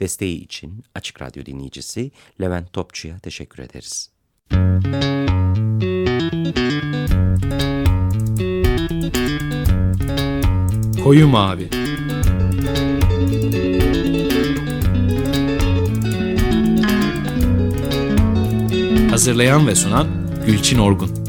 Desteği için Açık Radyo dinleyicisi Levent Topçu'ya teşekkür ederiz. Koyu Mavi Hazırlayan ve sunan Gülçin Orgun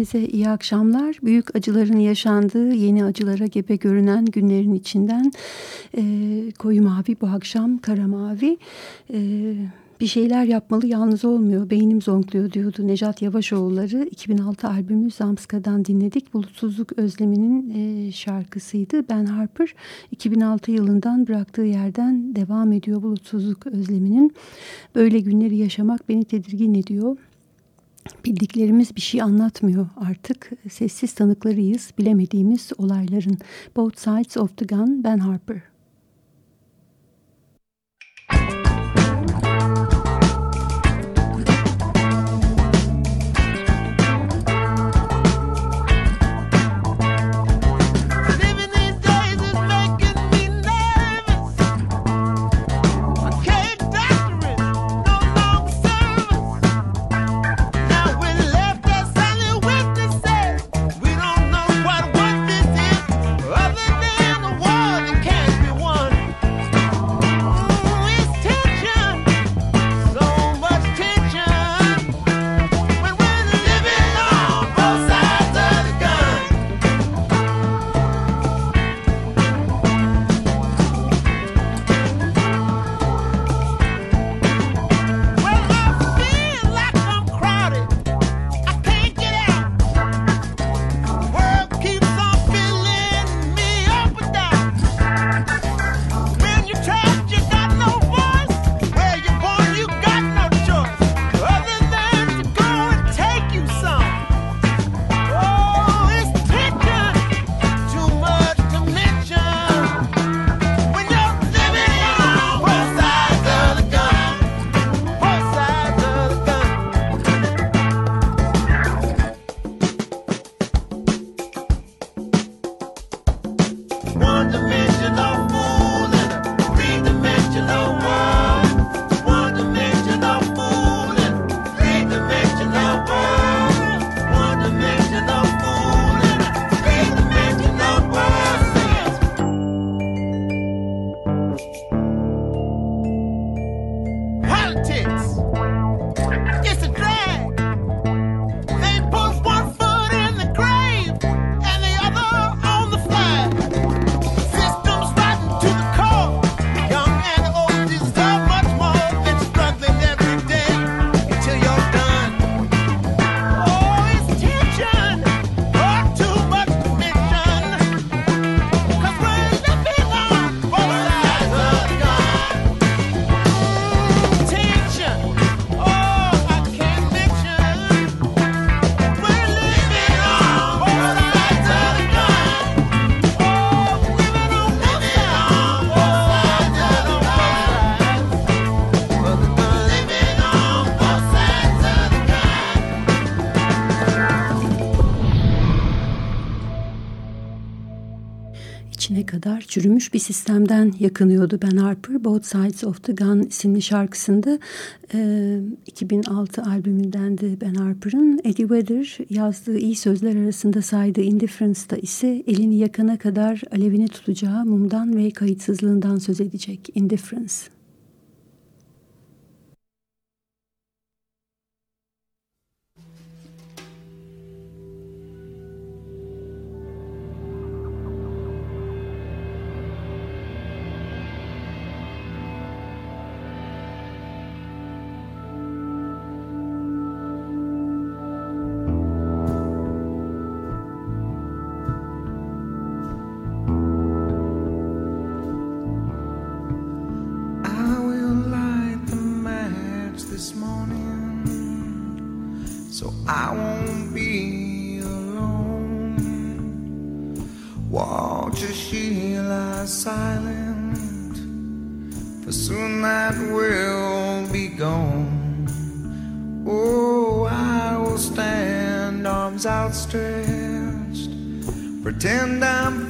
hepinize iyi akşamlar. Büyük acıların yaşandığı, yeni acılara gebe görünen günlerin içinden e, Koyu Mavi bu akşam Kara Mavi. E, bir şeyler yapmalı yalnız olmuyor. Beynim zonkluyor diyordu Necat Yavaşoğulları. 2006 albümü Zamska'dan dinledik. Bulutsuzluk Özlemi'nin e, şarkısıydı. Ben Harper 2006 yılından bıraktığı yerden devam ediyor Bulutsuzluk Özlemi'nin. Böyle günleri yaşamak beni tedirgin ediyor. Bildiklerimiz bir şey anlatmıyor artık. Sessiz tanıklarıyız bilemediğimiz olayların. Both Sides of the Gun, Ben Harper. Kadar çürümüş bir sistemden yakınıyordu Ben Harper. Both Sides of the Gun isimli şarkısında e, 2006 albümündendi Ben Harper'ın. Eddie Vedder yazdığı iyi sözler arasında saydığı Indifference'da ise elini yakana kadar alevini tutacağı mumdan ve kayıtsızlığından söz edecek Indifference. I won't be alone. Walter she lies silent, for soon that will be gone. Oh, I will stand arms outstretched, pretend I'm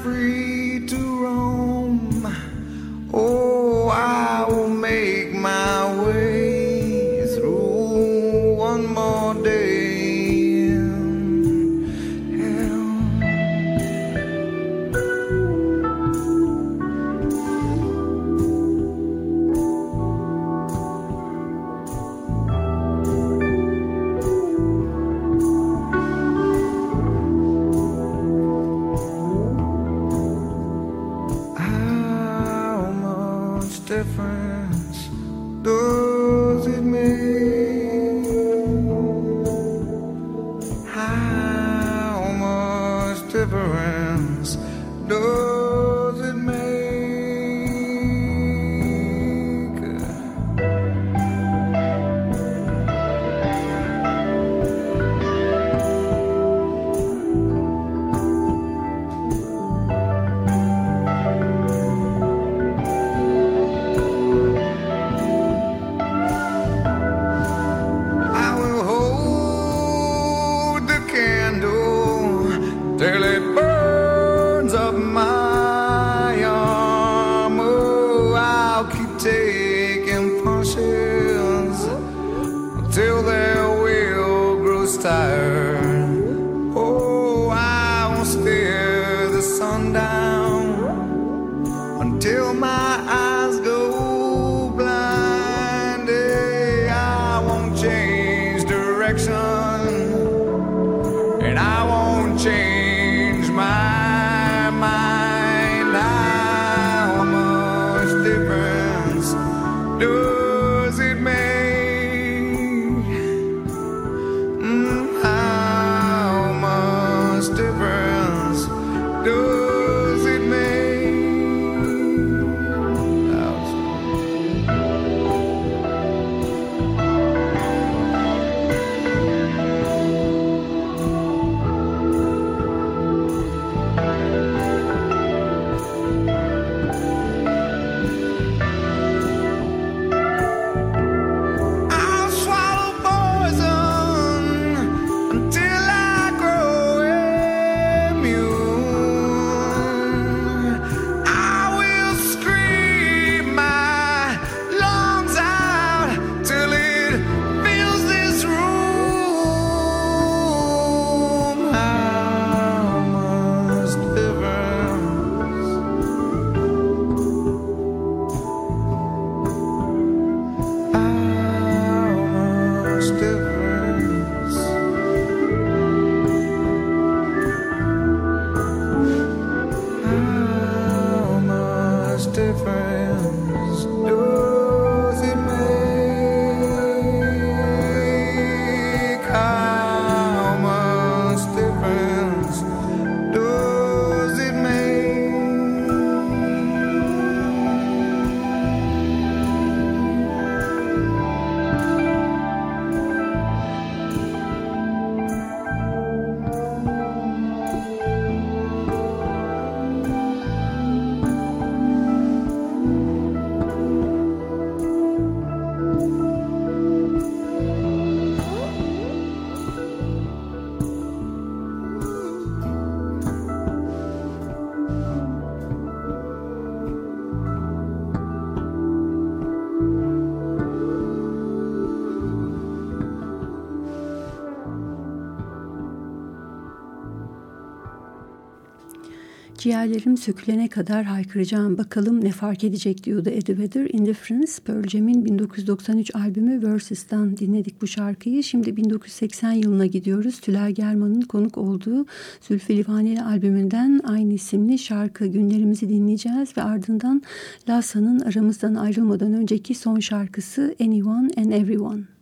Ciğerlerim sökülene kadar haykıracağım bakalım ne fark edecek diyordu Eddie Vedder. Indifference, Pearl Jam'in 1993 albümü Versus'tan dinledik bu şarkıyı. Şimdi 1980 yılına gidiyoruz. Tülay German'ın konuk olduğu Zülfü Livaneli albümünden aynı isimli şarkı günlerimizi dinleyeceğiz. Ve ardından Lassa'nın aramızdan ayrılmadan önceki son şarkısı Anyone and Everyone.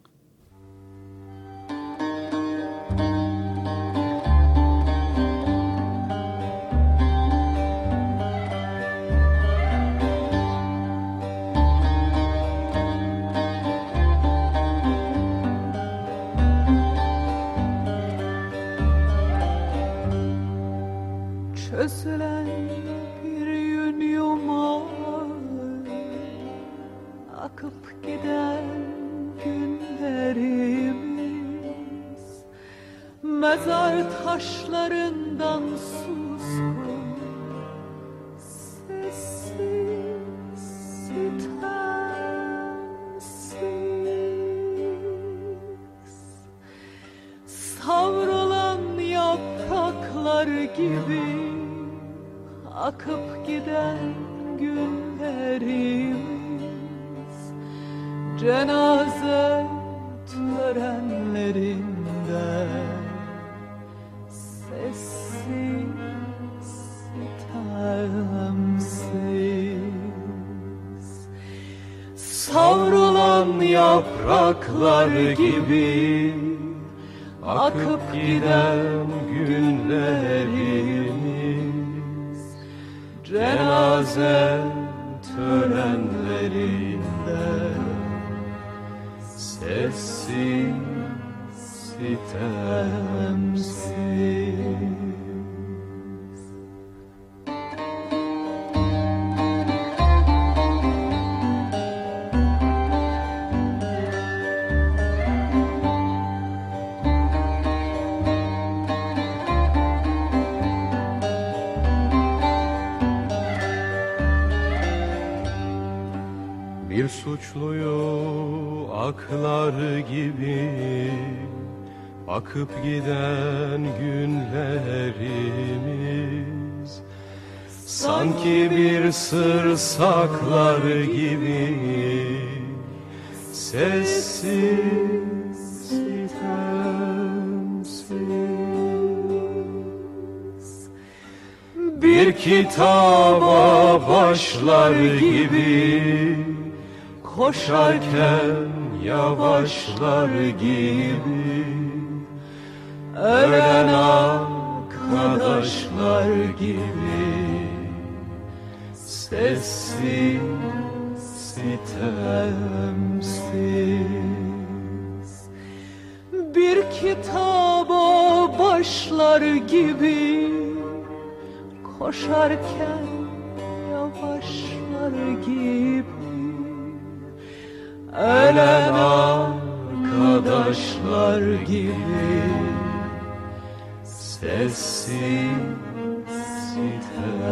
Suçluyu aklar gibi Akıp giden günlerimiz. Sanki bir sır saklar gibi Sessiz sitemsiz Bir kitaba başlar gibi Koşarken yavaşlar gibi Ölen arkadaşlar gibi. Sessiz, sitemsiz. Bir kitaba başlar gibi Koşarken yavaşlar gibi ölen arkadaşlar gibi sessiz sitemsiz.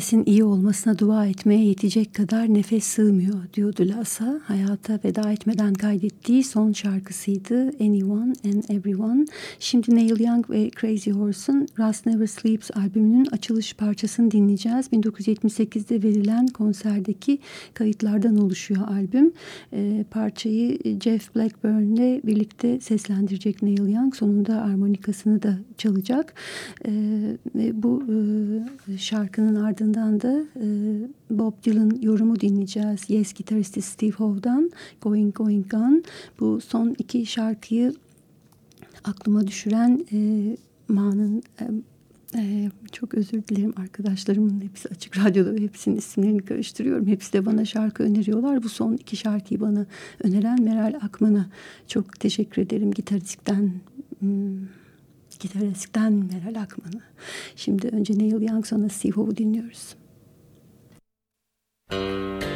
Herkesin iyi olmasına dua etmeye yetecek kadar nefes sığmıyor diyordu Lassa. Hayata veda etmeden kaydettiği son şarkısıydı Anyone and Everyone. Şimdi Neil Young ve Crazy Horse'un Rust Never Sleeps albümünün açılış parçasını dinleyeceğiz. 1978'de verilen konserdeki kayıtlardan oluşuyor albüm. E, parçayı Jeff Blackburn ile birlikte seslendirecek Neil Young. Sonunda armonikasını da çalacak. E, bu e, şarkının ardından da e, Bob Dylan yorumu dinleyeceğiz. Yes gitaristi Steve Howe'dan Going Going Gone. Bu son iki şarkıyı aklıma düşüren e, Ma'nın e, ee, çok özür dilerim arkadaşlarımın hepsi açık radyoda hepsinin isimlerini karıştırıyorum. Hepsi de bana şarkı öneriyorlar. Bu son iki şarkıyı bana öneren Meral Akman'a çok teşekkür ederim. Gitaristikten gitaristikten Meral Akman'a. Şimdi önce Neil Young sonra Steve Howe dinliyoruz. Müzik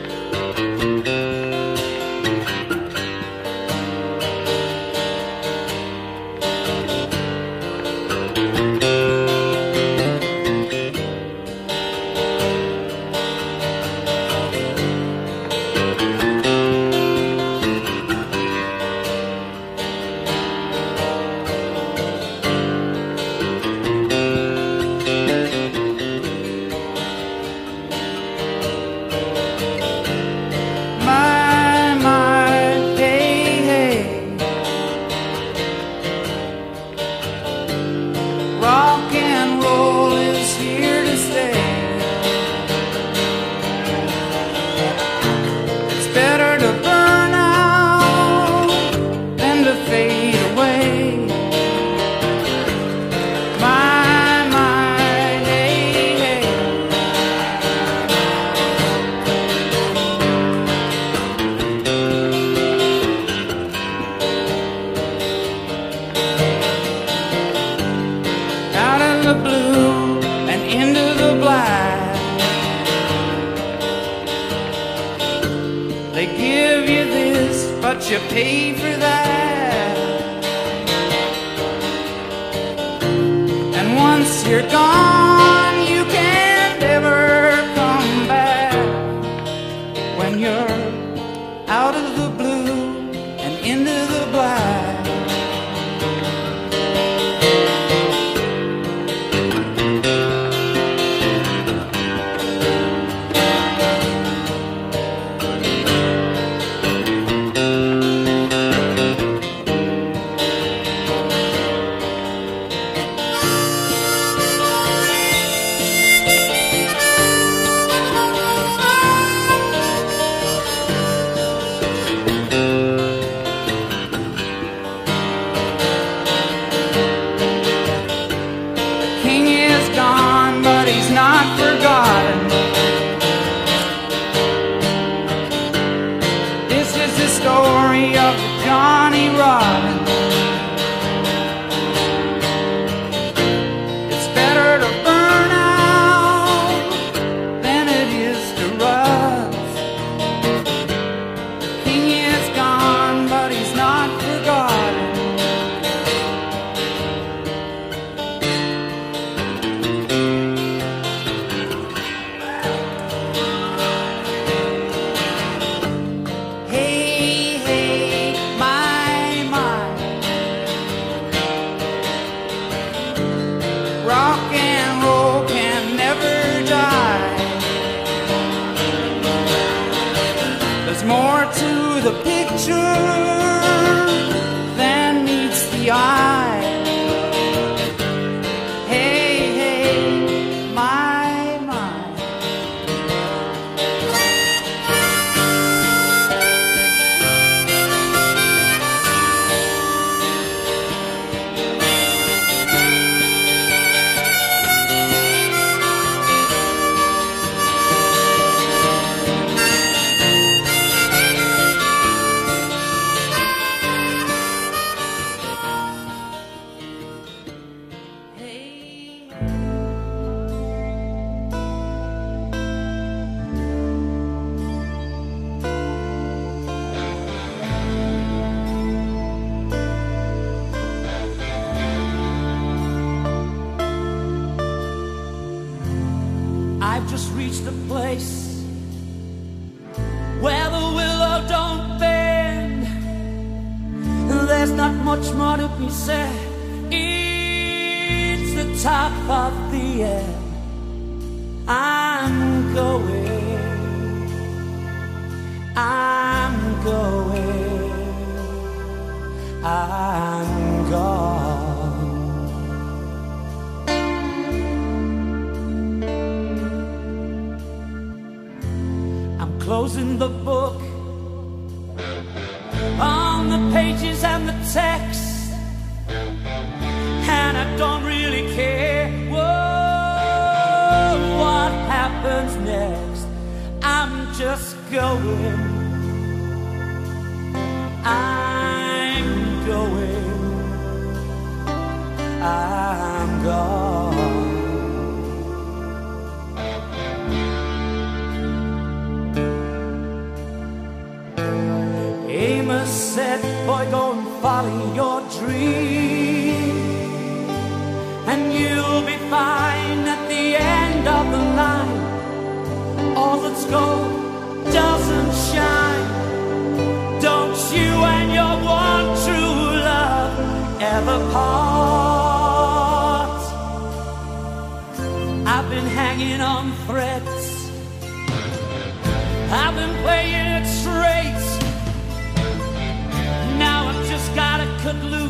I'm gone. Amos said, Boy, go and follow your dream, and you'll be fine at the end of the line. All that's gold doesn't shine. Don't you and your one true love ever part? Been hanging on threads. I've been playing it straight. Now I've just gotta cut loose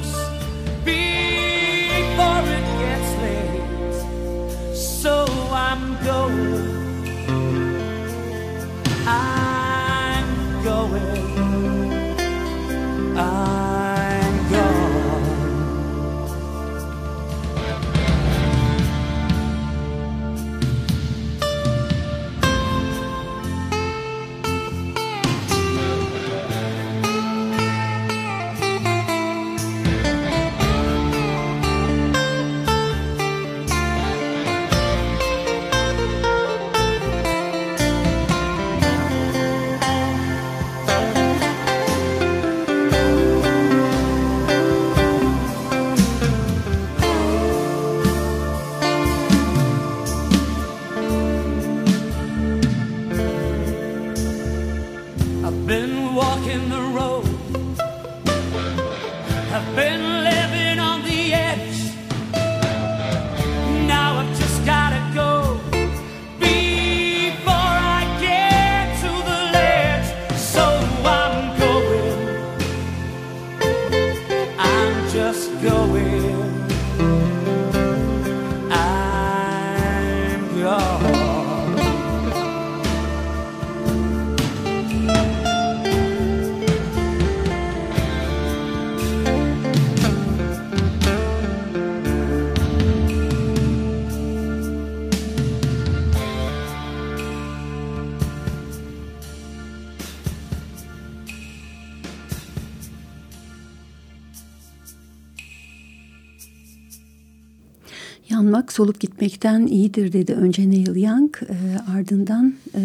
solup gitmekten iyidir dedi önce Neil Young. E, ardından e,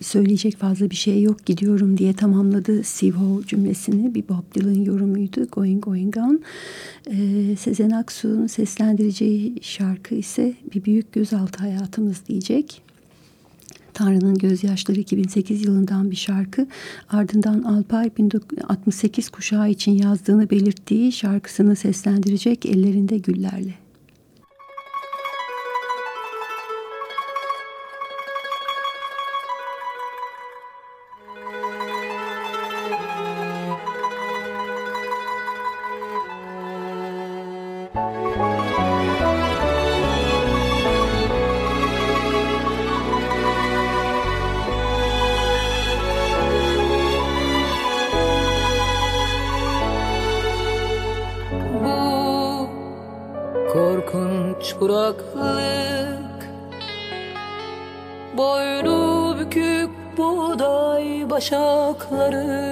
söyleyecek fazla bir şey yok gidiyorum diye tamamladı Steve Howe cümlesini. Bir Bob Dylan yorumuydu Going Going On. E, Sezen Aksu'nun seslendireceği şarkı ise Bir Büyük Gözaltı Hayatımız diyecek. Tanrı'nın Gözyaşları 2008 yılından bir şarkı. Ardından Alpay 1968 kuşağı için yazdığını belirttiği şarkısını seslendirecek Ellerinde Güllerle. Kuraklık. Boynu bükük buğday başakları.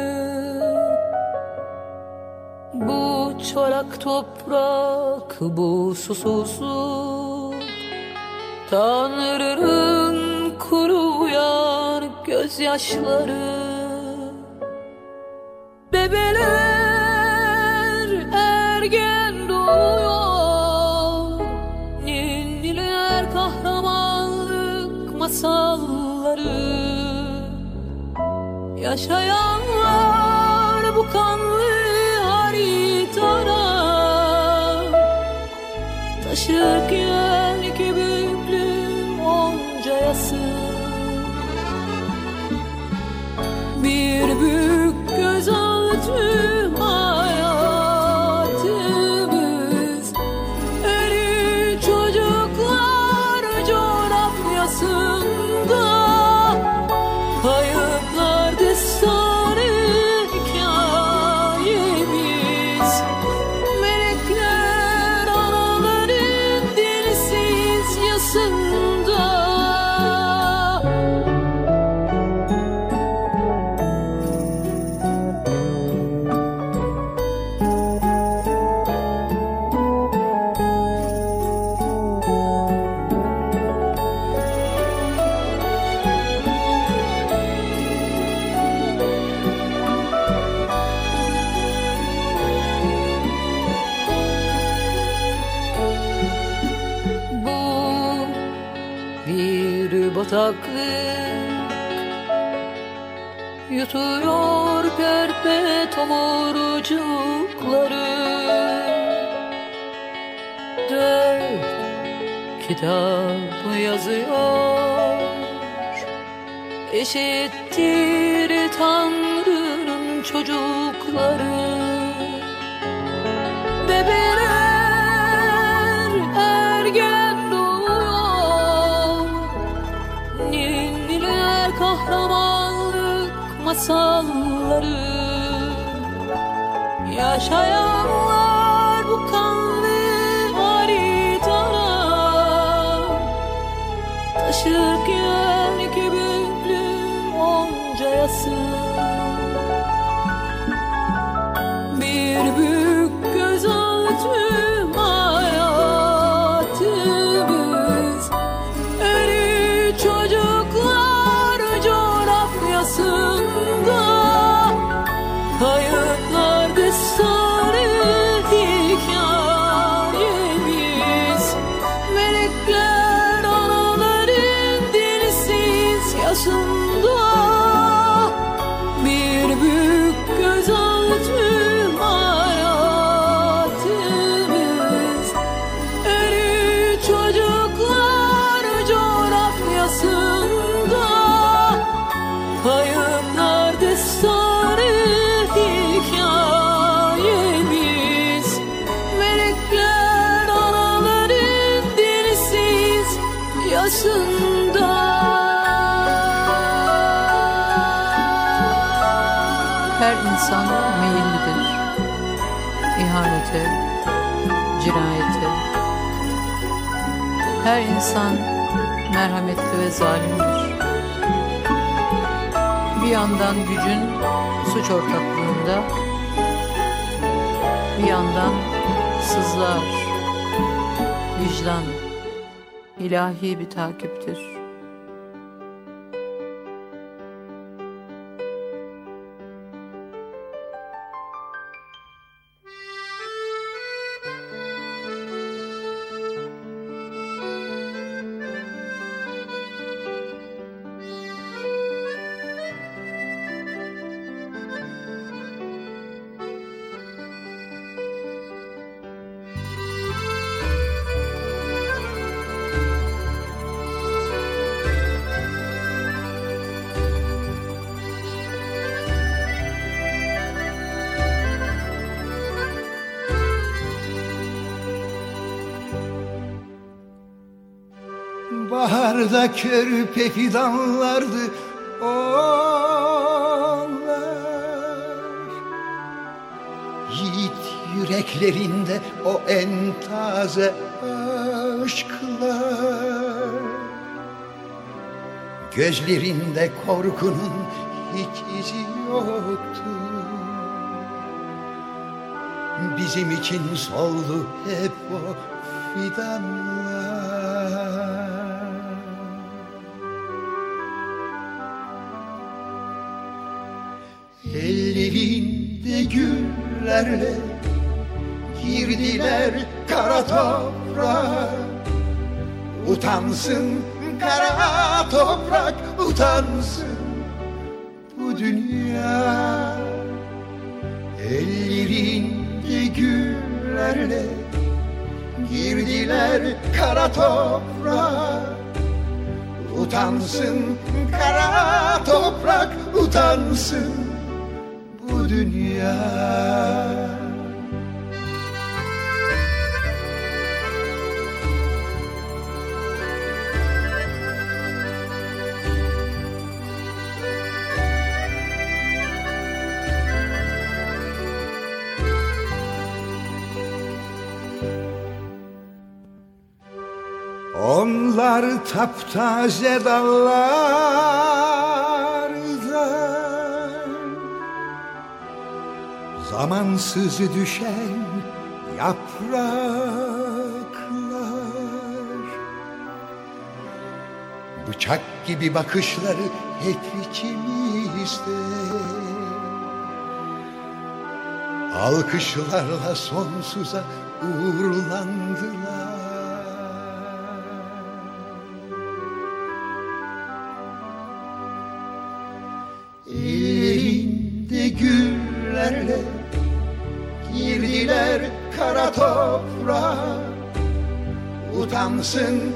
Bu çorak toprak, bu susuzluk. Tanrı'nın kuruyan gözyaşları. Bebeler Yaşayanlar bu kanlı haritara Taşırken masalları Yaşayanlar bu kanlı haritara Taşırken iki büklüm onca yası Her insan merhametli ve zalimdir. Bir yandan gücün suç ortaklığında, bir yandan sızlar, vicdan, ilahi bir takiptir. Baharda körpe fidanlardı onlar. Yiğit yüreklerinde o en taze aşklar. Gözlerinde korkunun hiç izi yoktu. Bizim için soldu hep o fidanlar Utansın kara toprak utansın. Bu dünya Ellerinde güllerle girdiler kara toprağa Utansın kara toprak utansın. Bu dünya taptaze dallarda Zamansız düşen yapraklar. Bıçak gibi bakışları hep içimizde. Alkışlarla sonsuza uğurlandılar Utansın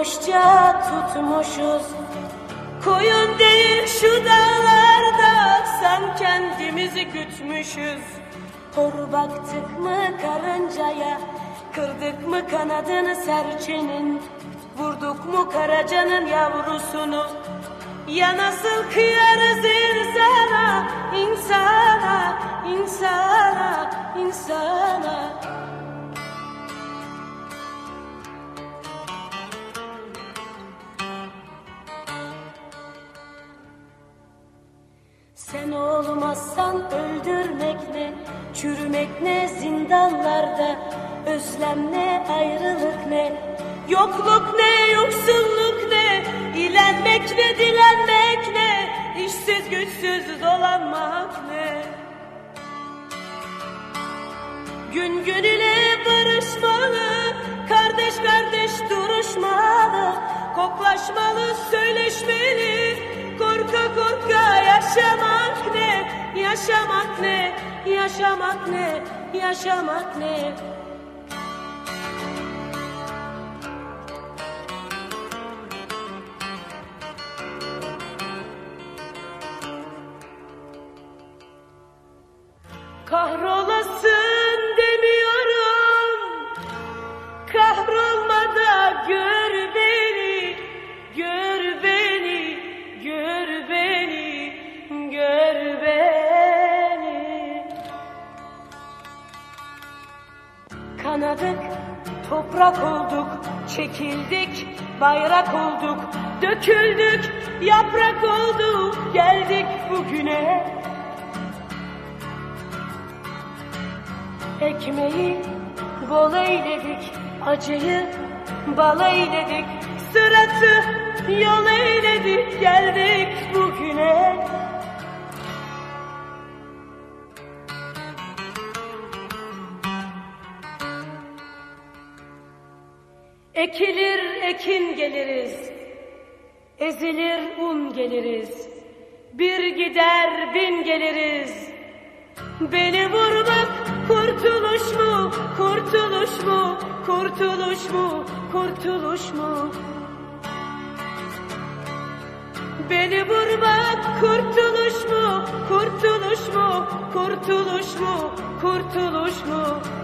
Hoşça tutmuşuz. Koyun değil şu dağlarda Sen kendimizi gütmüşüz. Hor baktık mı karıncaya Kırdık mı kanadını serçenin. Vurduk mu karacanın yavrusunu. Ya nasıl kıyarız insana insana insana insana olmazsan öldürmek ne, çürümek ne zindanlarda, özlem ne, ayrılık ne, yokluk ne, yoksulluk ne, ilenmek ne, dilenmek ne, işsiz güçsüz dolanmak ne. Gün gün ile barışmalı, kardeş kardeş duruşmalı, koklaşmalı, söyleşmeli, korka korka yaşamak yaşamak ne, yaşamak ne, yaşamak ne? Bayrak olduk Döküldük Yaprak olduk Geldik bugüne Ekmeği bol eyledik, acıyı bal eyledik, sıratı yol eyledik, geldik bugüne. Ekilir ekin geliriz, ezilir un geliriz, bir gider bin geliriz. Beni vurmak kurtuluş mu, kurtuluş mu, kurtuluş mu, kurtuluş mu? Beni vurmak kurtuluş mu, kurtuluş mu, kurtuluş mu, kurtuluş mu? Kör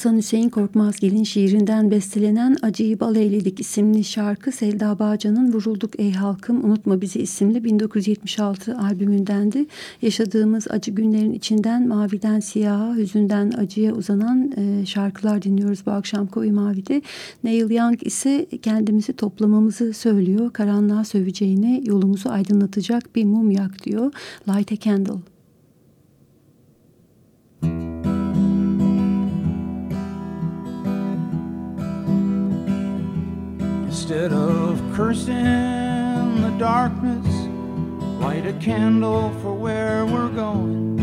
Hasan Hüseyin Korkmazgil'in şiirinden bestelenen Acıyı Bal Eyledik isimli şarkı Selda Bağcan'ın Vurulduk Ey Halkım Unutma Bizi isimli 1976 albümündendi. Yaşadığımız acı günlerin içinden maviden siyaha, hüzünden acıya uzanan e, şarkılar dinliyoruz bu akşam Koyu Mavi'de. Neil Young ise kendimizi toplamamızı söylüyor. Karanlığa söveceğine yolumuzu aydınlatacak bir mum yak diyor. Light a Candle. Instead of cursing the darkness, light a candle for where we're going.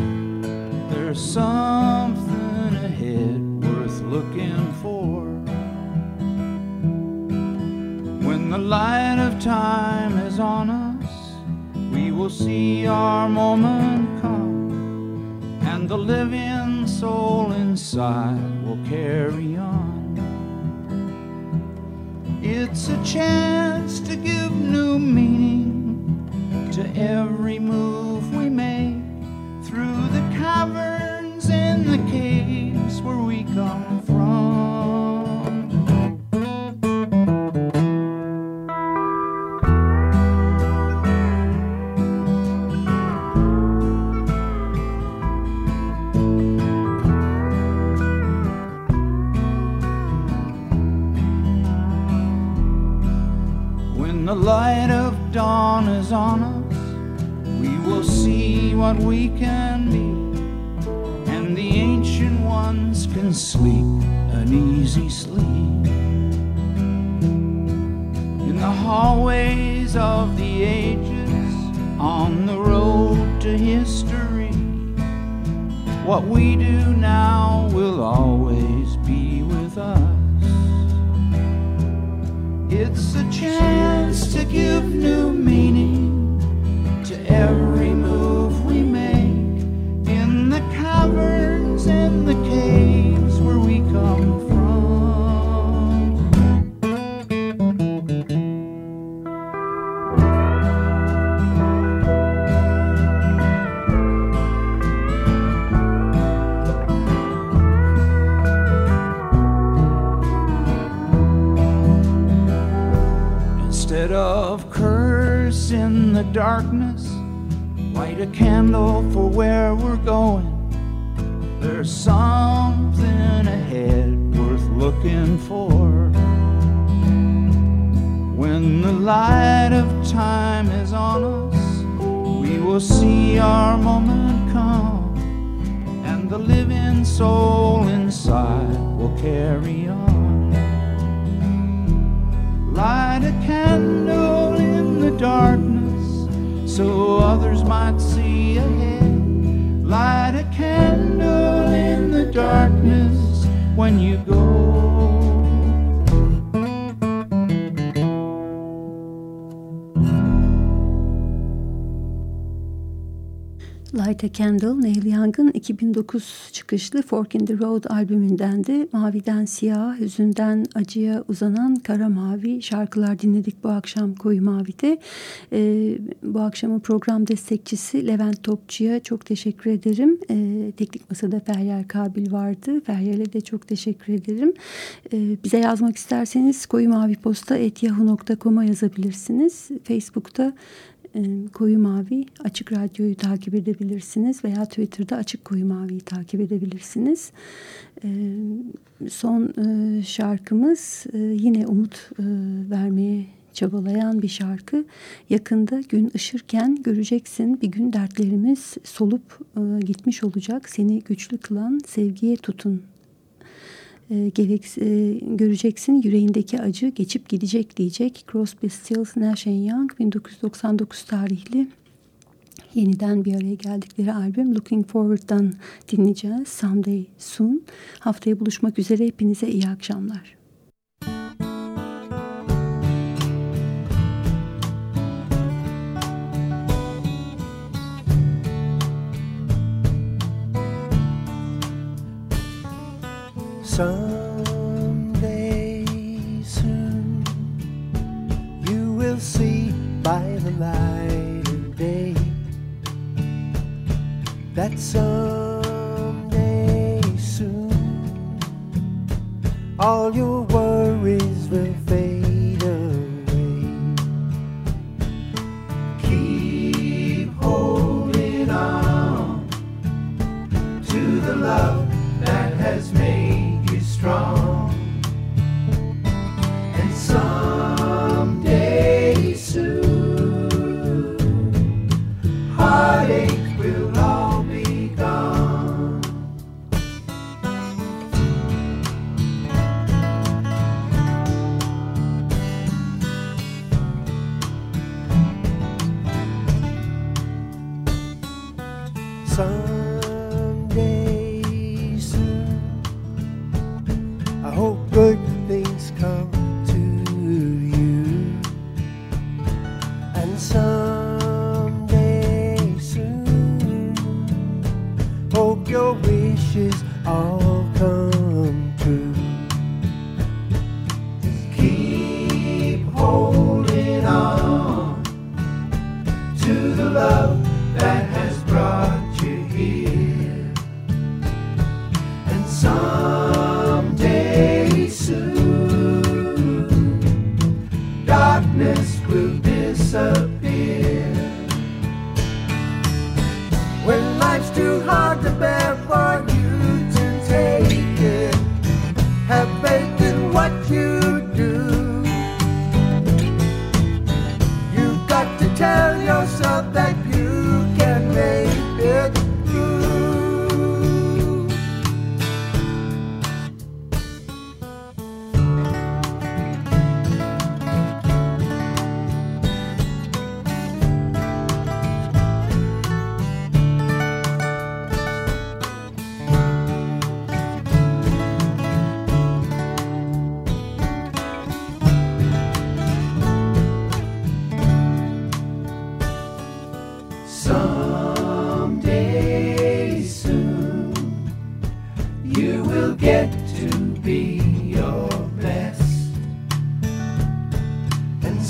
There's something ahead worth looking for. When the light of time is on us, we will see our moment come, and the living soul inside will carry on. It's a chance to give new meaning to every move we make through the caverns and the caves where we come the light of dawn is on us, we will see what we can be, and the ancient ones can sleep an easy sleep. In the hallways of the ages, on the road to history, what we do now will always be with us. It's a chance to give new meaning to every move we make in the caverns and the darkness, light a candle for where Candle, Neil Young'ın 2009 çıkışlı Fork in the Road albümündendi. Maviden siyaha, hüzünden acıya uzanan kara mavi şarkılar dinledik bu akşam Koyu Mavi'de. Ee, bu akşamın program destekçisi Levent Topçu'ya çok teşekkür ederim. Ee, teknik Masada Feryal Kabil vardı. Feryal'e de çok teşekkür ederim. Ee, bize yazmak isterseniz koyumaviposta.yahoo.com'a yazabilirsiniz. Facebook'ta Koyu Mavi Açık Radyo'yu takip edebilirsiniz veya Twitter'da Açık Koyu Mavi'yi takip edebilirsiniz. Ee, son e, şarkımız e, yine umut e, vermeye çabalayan bir şarkı. Yakında gün ışırken göreceksin bir gün dertlerimiz solup gitmiş olacak. Seni güçlü kılan sevgiye tutun e, gerek, e, göreceksin yüreğindeki acı geçip gidecek diyecek. Crosby, Stills, Nash Young 1999 tarihli yeniden bir araya geldikleri albüm Looking Forward'dan dinleyeceğiz. Someday Soon. Haftaya buluşmak üzere hepinize iyi akşamlar. Someday soon you will see by the light of day that someday soon all your Someday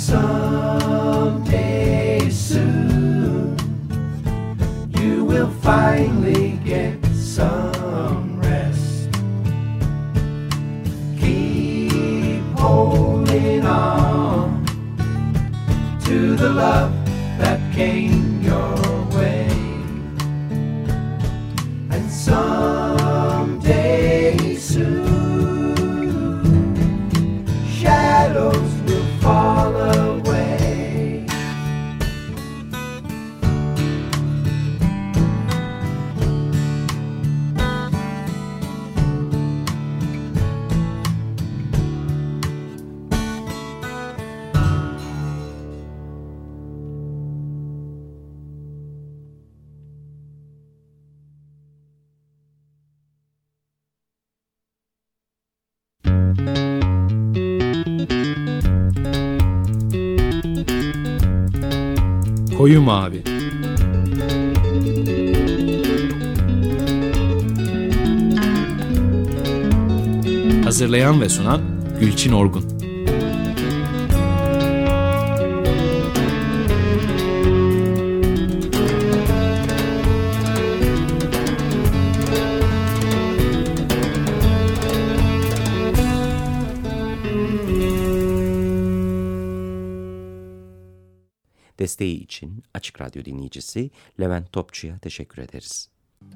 someday soon, you will finally Mavi Hazırlayan ve sunan Gülçin Orgun Desteği için Açık Radyo dinleyicisi Levent Topçu'ya teşekkür ederiz.